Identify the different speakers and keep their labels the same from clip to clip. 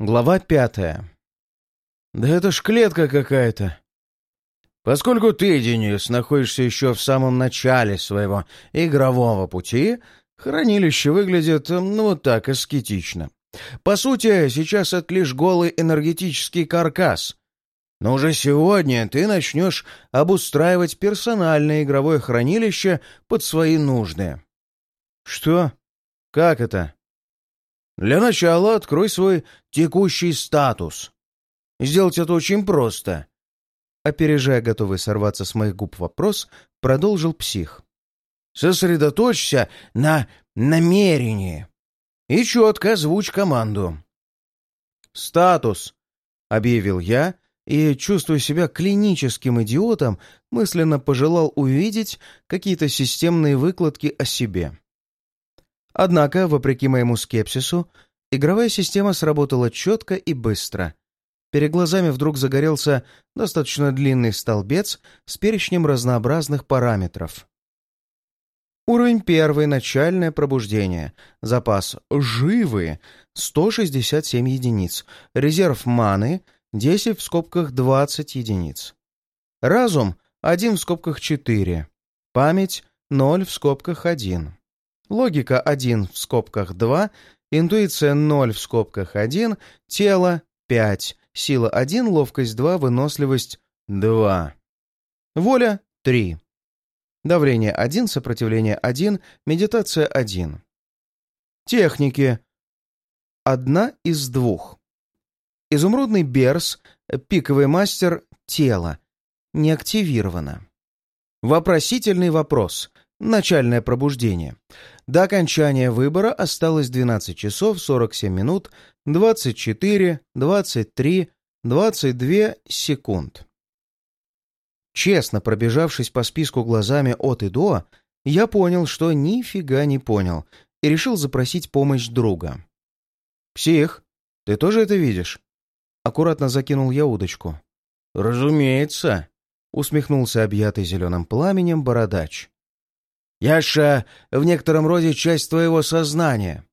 Speaker 1: Глава пятая. Да это ж клетка какая-то. Поскольку ты, Денис, находишься еще в самом начале своего игрового пути, хранилище выглядит, ну, вот так, аскетично. По сути, сейчас это лишь голый энергетический каркас. Но уже сегодня ты начнешь обустраивать персональное игровое хранилище под свои нужды. Что? Как это? Для начала открой свой текущий статус. Сделать это очень просто. Опережая готовый сорваться с моих губ вопрос, продолжил псих. Сосредоточься на намерении и четко озвучь команду. «Статус», — объявил я, и, чувствуя себя клиническим идиотом, мысленно пожелал увидеть какие-то системные выкладки о себе. Однако, вопреки моему скепсису, игровая система сработала четко и быстро. Перед глазами вдруг загорелся достаточно длинный столбец с перечнем разнообразных параметров. Уровень первый, начальное пробуждение. Запас «Живы» — 167 единиц. Резерв маны — 10 в скобках 20 единиц. Разум — 1 в скобках 4. Память — 0 в скобках 1. Логика 1 в скобках 2, интуиция 0 в скобках 1, тело 5, сила 1, ловкость 2, выносливость 2. Воля 3. Давление 1, сопротивление 1, медитация 1. Техники. Одна из двух. Изумрудный берс, пиковый мастер, тело. Не активировано. Вопросительный вопрос. Начальное пробуждение. До окончания выбора осталось 12 часов 47 минут 24, 23, 22 секунд. Честно пробежавшись по списку глазами от и до, я понял, что нифига не понял, и решил запросить помощь друга. «Псих, ты тоже это видишь?» Аккуратно закинул я удочку. «Разумеется», — усмехнулся объятый зеленым пламенем бородач. Яша в некотором роде часть твоего сознания,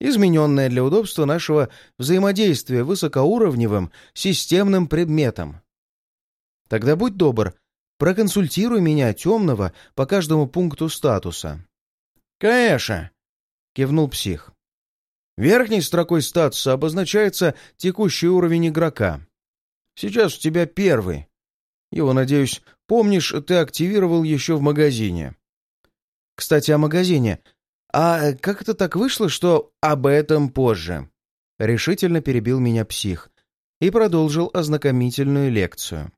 Speaker 1: измененная для удобства нашего взаимодействия высокоуровневым системным предметом. Тогда будь добр, проконсультируй меня, темного, по каждому пункту статуса. «Конечно!» — кивнул псих. Верхней строкой статуса обозначается текущий уровень игрока. Сейчас у тебя первый. Его, надеюсь, помнишь, ты активировал еще в магазине. Кстати, о магазине. А как это так вышло, что об этом позже?» Решительно перебил меня псих и продолжил ознакомительную лекцию.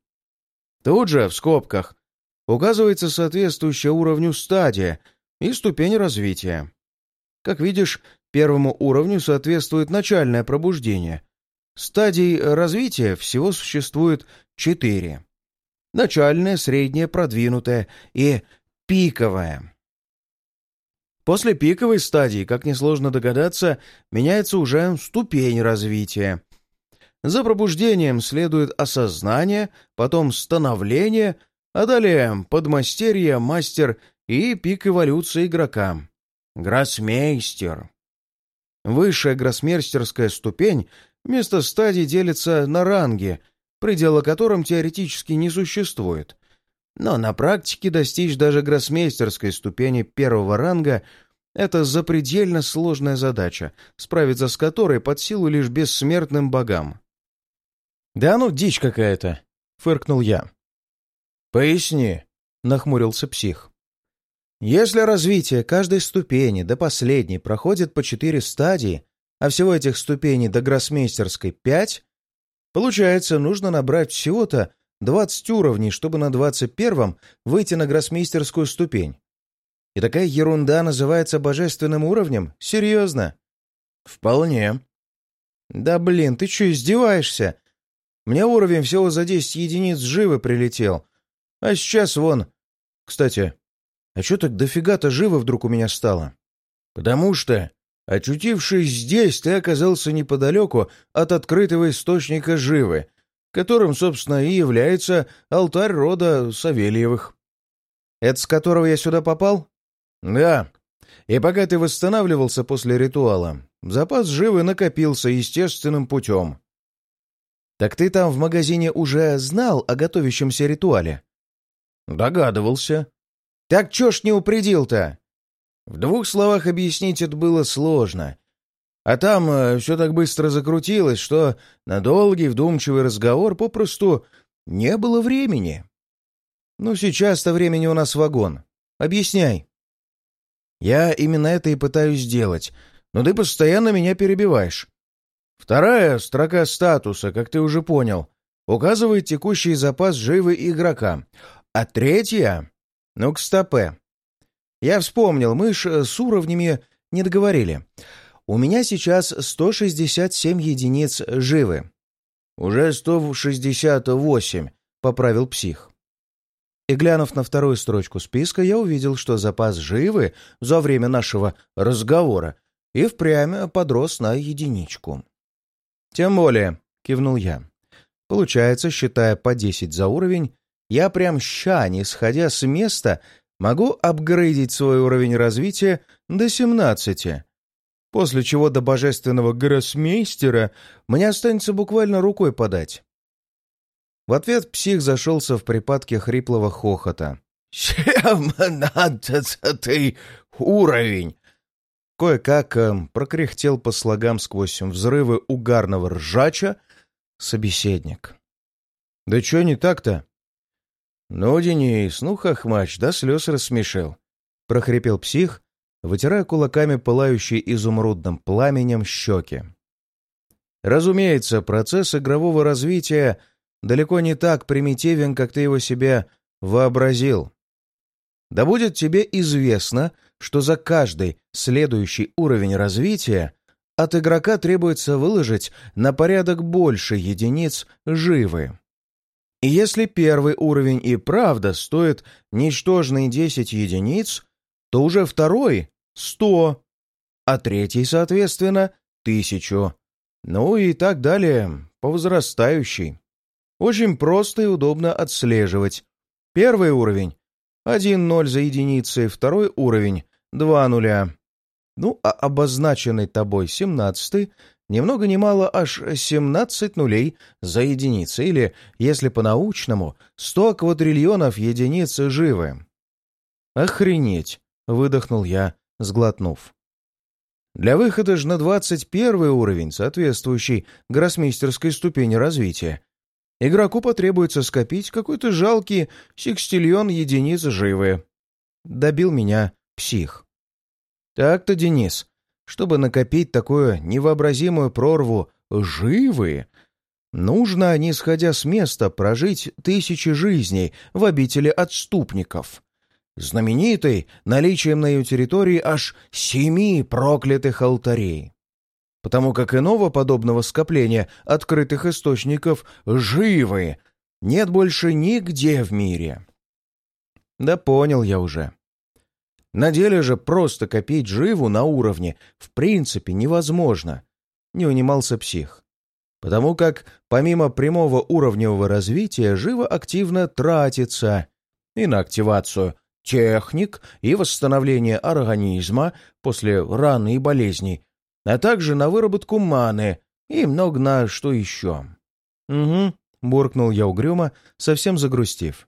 Speaker 1: Тут же, в скобках, указывается соответствующая уровню стадия и ступень развития. Как видишь, первому уровню соответствует начальное пробуждение. Стадий развития всего существует четыре. Начальная, средняя, продвинутая и пиковая. После пиковой стадии, как несложно догадаться, меняется уже ступень развития. За пробуждением следует осознание, потом становление, а далее подмастерье, мастер и пик эволюции игрока. Гроссмейстер. Высшая гроссмейстерская ступень вместо стадий делится на ранги, предела которым теоретически не существует. Но на практике достичь даже гроссмейстерской ступени первого ранга — это запредельно сложная задача, справиться с которой под силу лишь бессмертным богам. «Да ну, дичь какая-то!» — фыркнул я. «Поясни», — нахмурился псих. «Если развитие каждой ступени до последней проходит по четыре стадии, а всего этих ступеней до гроссмейстерской пять, получается, нужно набрать всего-то 20 уровней, чтобы на 21-м выйти на гроссмейстерскую ступень. И такая ерунда называется божественным уровнем? Серьезно? Вполне. Да блин, ты что, издеваешься? Мне уровень всего за 10 единиц живы прилетел. А сейчас вон... Кстати, а что так дофига-то живо вдруг у меня стало? Потому что, очутившись здесь, ты оказался неподалеку от открытого источника живы, которым, собственно, и является алтарь рода Савельевых. Это с которого я сюда попал? Да. И пока ты восстанавливался после ритуала, запас живы накопился естественным путем. «Так ты там в магазине уже знал о готовящемся ритуале?» «Догадывался». «Так чё ж не упредил-то?» В двух словах объяснить это было сложно. А там э, все так быстро закрутилось, что на долгий вдумчивый разговор попросту не было времени. Ну, сейчас-то времени у нас вагон. Объясняй. Я именно это и пытаюсь сделать, но ты постоянно меня перебиваешь. Вторая строка статуса, как ты уже понял, указывает текущий запас живы игрока, а третья — ну к стопе. Я вспомнил, мы ж с уровнями не договорили. У меня сейчас 167 единиц живы. Уже 168, поправил псих. И глянув на вторую строчку списка, я увидел, что запас живы за время нашего разговора и впрямь подрос на единичку. «Тем более», — кивнул я. «Получается, считая по 10 за уровень, я прям ща, не сходя с места, могу апгрейдить свой уровень развития до 17, после чего до божественного гроссмейстера мне останется буквально рукой подать». В ответ псих зашелся в припадке хриплого хохота.
Speaker 2: «Семнадцатый уровень!»
Speaker 1: Кое-как э, прокряхтел по слогам сквозь взрывы угарного ржача собеседник. «Да чё не так-то?» «Ну, Денис, ну, хохмач, да слез рассмешил», — прохрипел псих, вытирая кулаками пылающие изумрудным пламенем щеки. Разумеется, процесс игрового развития далеко не так примитивен, как ты его себе вообразил. Да будет тебе известно, что за каждый следующий уровень развития от игрока требуется выложить на порядок больше единиц живы. И если первый уровень и правда стоит ничтожные 10 единиц, то уже второй — 100, а третий, соответственно, — 1000. Ну и так далее, по возрастающей. Очень просто и удобно отслеживать. Первый уровень — 1-0 за единицей, второй уровень — 2 нуля. Ну, а обозначенный тобой 17 ни много ни мало аж 17 нулей за единицу, или, если по-научному, 100 квадриллионов единиц живы. «Охренеть!» — выдохнул я, сглотнув. Для выхода же на 21 уровень, соответствующий гроссмейстерской ступени развития, игроку потребуется скопить какой-то жалкий секстильон единиц живы. Добил меня псих. Так-то, Денис, чтобы накопить такую невообразимую прорву живы, нужно, не сходя с места, прожить тысячи жизней в обители отступников, знаменитой наличием на ее территории аж семи проклятых алтарей. Потому как иного подобного скопления открытых источников живы нет больше нигде в мире. Да понял я уже. На деле же просто копить живу на уровне в принципе невозможно, не унимался псих. Потому как помимо прямого уровневого развития живо активно тратится и на активацию техник и восстановление организма после раны и болезней, а также на выработку маны и много на что еще. «Угу», — буркнул я угрюмо, совсем загрустив.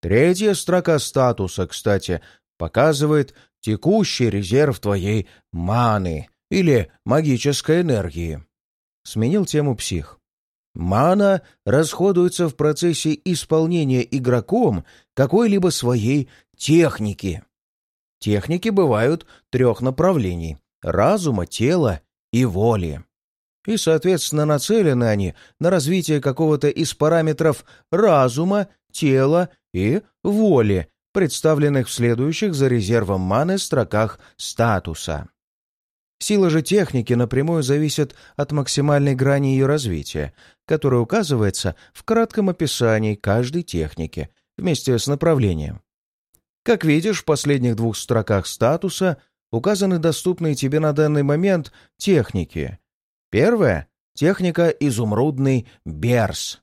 Speaker 1: Третья строка статуса, кстати, показывает текущий резерв твоей маны или магической энергии. Сменил тему псих. Мана расходуется в процессе исполнения игроком какой-либо своей техники. Техники бывают трех направлений — разума, тела и воли. И, соответственно, нацелены они на развитие какого-то из параметров разума, тела и воли, представленных в следующих за резервом маны строках статуса. Сила же техники напрямую зависит от максимальной грани ее развития, которая указывается в кратком описании каждой техники вместе с направлением. Как видишь, в последних двух строках статуса указаны доступные тебе на данный момент техники. Первая — техника «Изумрудный Берс».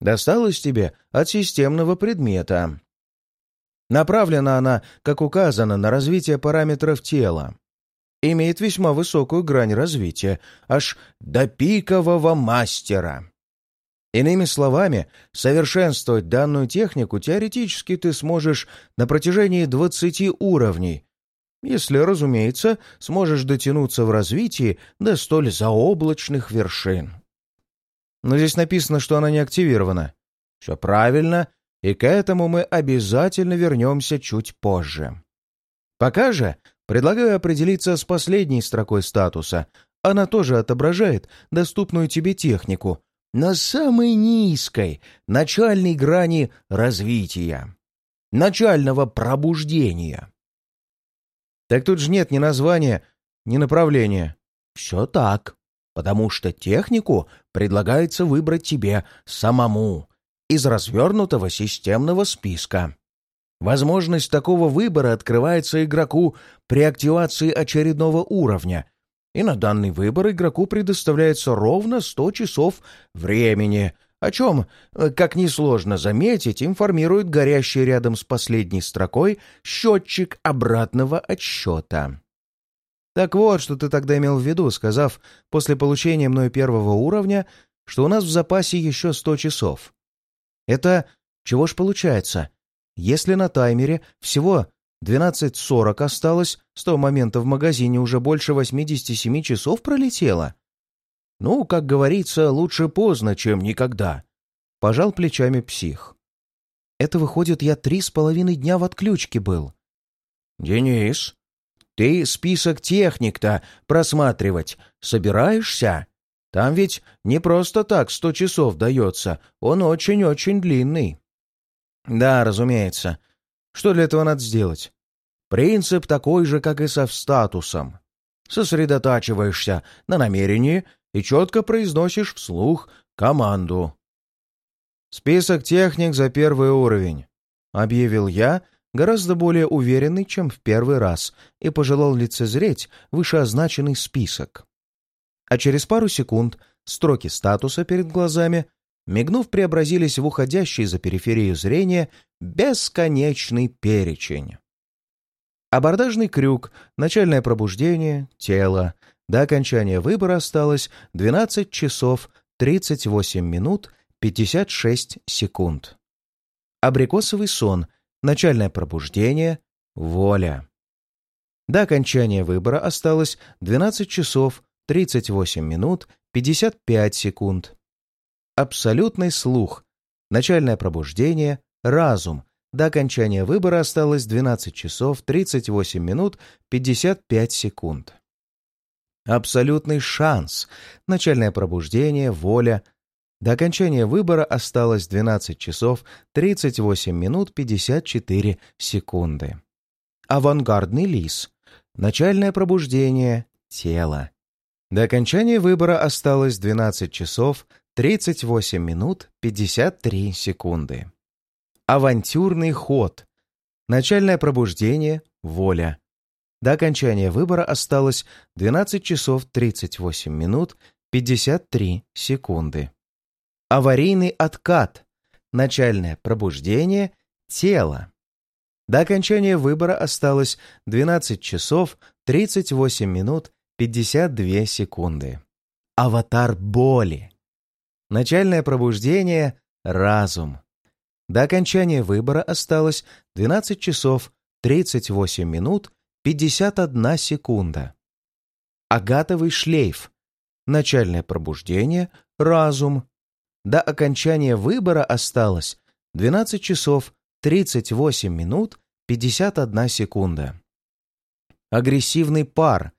Speaker 1: Досталась тебе от системного предмета. Направлена она, как указано, на развитие параметров тела. Имеет весьма высокую грань развития, аж до пикового мастера. Иными словами, совершенствовать данную технику теоретически ты сможешь на протяжении 20 уровней, если, разумеется, сможешь дотянуться в развитии до столь заоблачных вершин. Но здесь написано, что она не активирована. Все правильно, и к этому мы обязательно вернемся чуть позже. Пока же предлагаю определиться с последней строкой статуса. Она тоже отображает доступную тебе технику на самой низкой, начальной грани развития, начального пробуждения. Так тут же нет ни названия, ни направления. Все так, потому что технику предлагается выбрать тебе самому из развернутого системного списка. Возможность такого выбора открывается игроку при активации очередного уровня, и на данный выбор игроку предоставляется ровно 100 часов времени, о чем, э, как несложно заметить, информирует горящий рядом с последней строкой счетчик обратного отсчета. Так вот, что ты тогда имел в виду, сказав после получения мной первого уровня, что у нас в запасе еще 100 часов. Это чего ж получается? Если на таймере всего 12.40 осталось, с того момента в магазине уже больше 87 часов пролетело. Ну, как говорится, лучше поздно, чем никогда. Пожал плечами псих. Это выходит, я три с половиной дня в отключке был. Денис, ты список техник-то просматривать собираешься? Там ведь не просто так сто часов дается, он очень-очень длинный. Да, разумеется. Что для этого надо сделать? Принцип такой же, как и со статусом. Сосредотачиваешься на намерении и четко произносишь вслух команду. «Список техник за первый уровень», — объявил я, гораздо более уверенный, чем в первый раз, и пожелал лицезреть вышеозначенный список. А через пару секунд строки статуса перед глазами, мигнув, преобразились в уходящий за периферию зрения бесконечный перечень. Абордажный крюк, начальное пробуждение, тело. До окончания выбора осталось 12 часов 38 минут 56 секунд. Абрикосовый сон, начальное пробуждение, воля. До окончания выбора осталось 12 часов 38 минут 55 секунд. Абсолютный слух, начальное пробуждение, разум, до окончания выбора осталось 12 часов 38 минут 55 секунд. Абсолютный шанс. Начальное пробуждение, воля. До окончания выбора осталось 12 часов 38 минут 54 секунды. Авангардный лис. Начальное пробуждение, тело. До окончания выбора осталось 12 часов 38 минут 53 секунды. Авантюрный ход. Начальное пробуждение, воля. До окончания выбора осталось 12 часов 38 минут 53 секунды. Аварийный откат. Начальное пробуждение, тело. До окончания выбора осталось 12 часов 38 минут 52 секунды. Аватар боли. Начальное пробуждение, разум. До окончания выбора осталось 12 часов 38 минут 51 секунда. Агатовый шлейф. Начальное пробуждение, разум. До окончания выбора осталось 12 часов 38 минут 51 секунда. Агрессивный пар.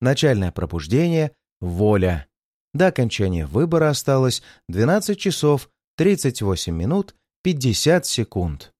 Speaker 1: Начальное пробуждение, воля. До окончания выбора осталось 12 часов 38 минут 50 секунд.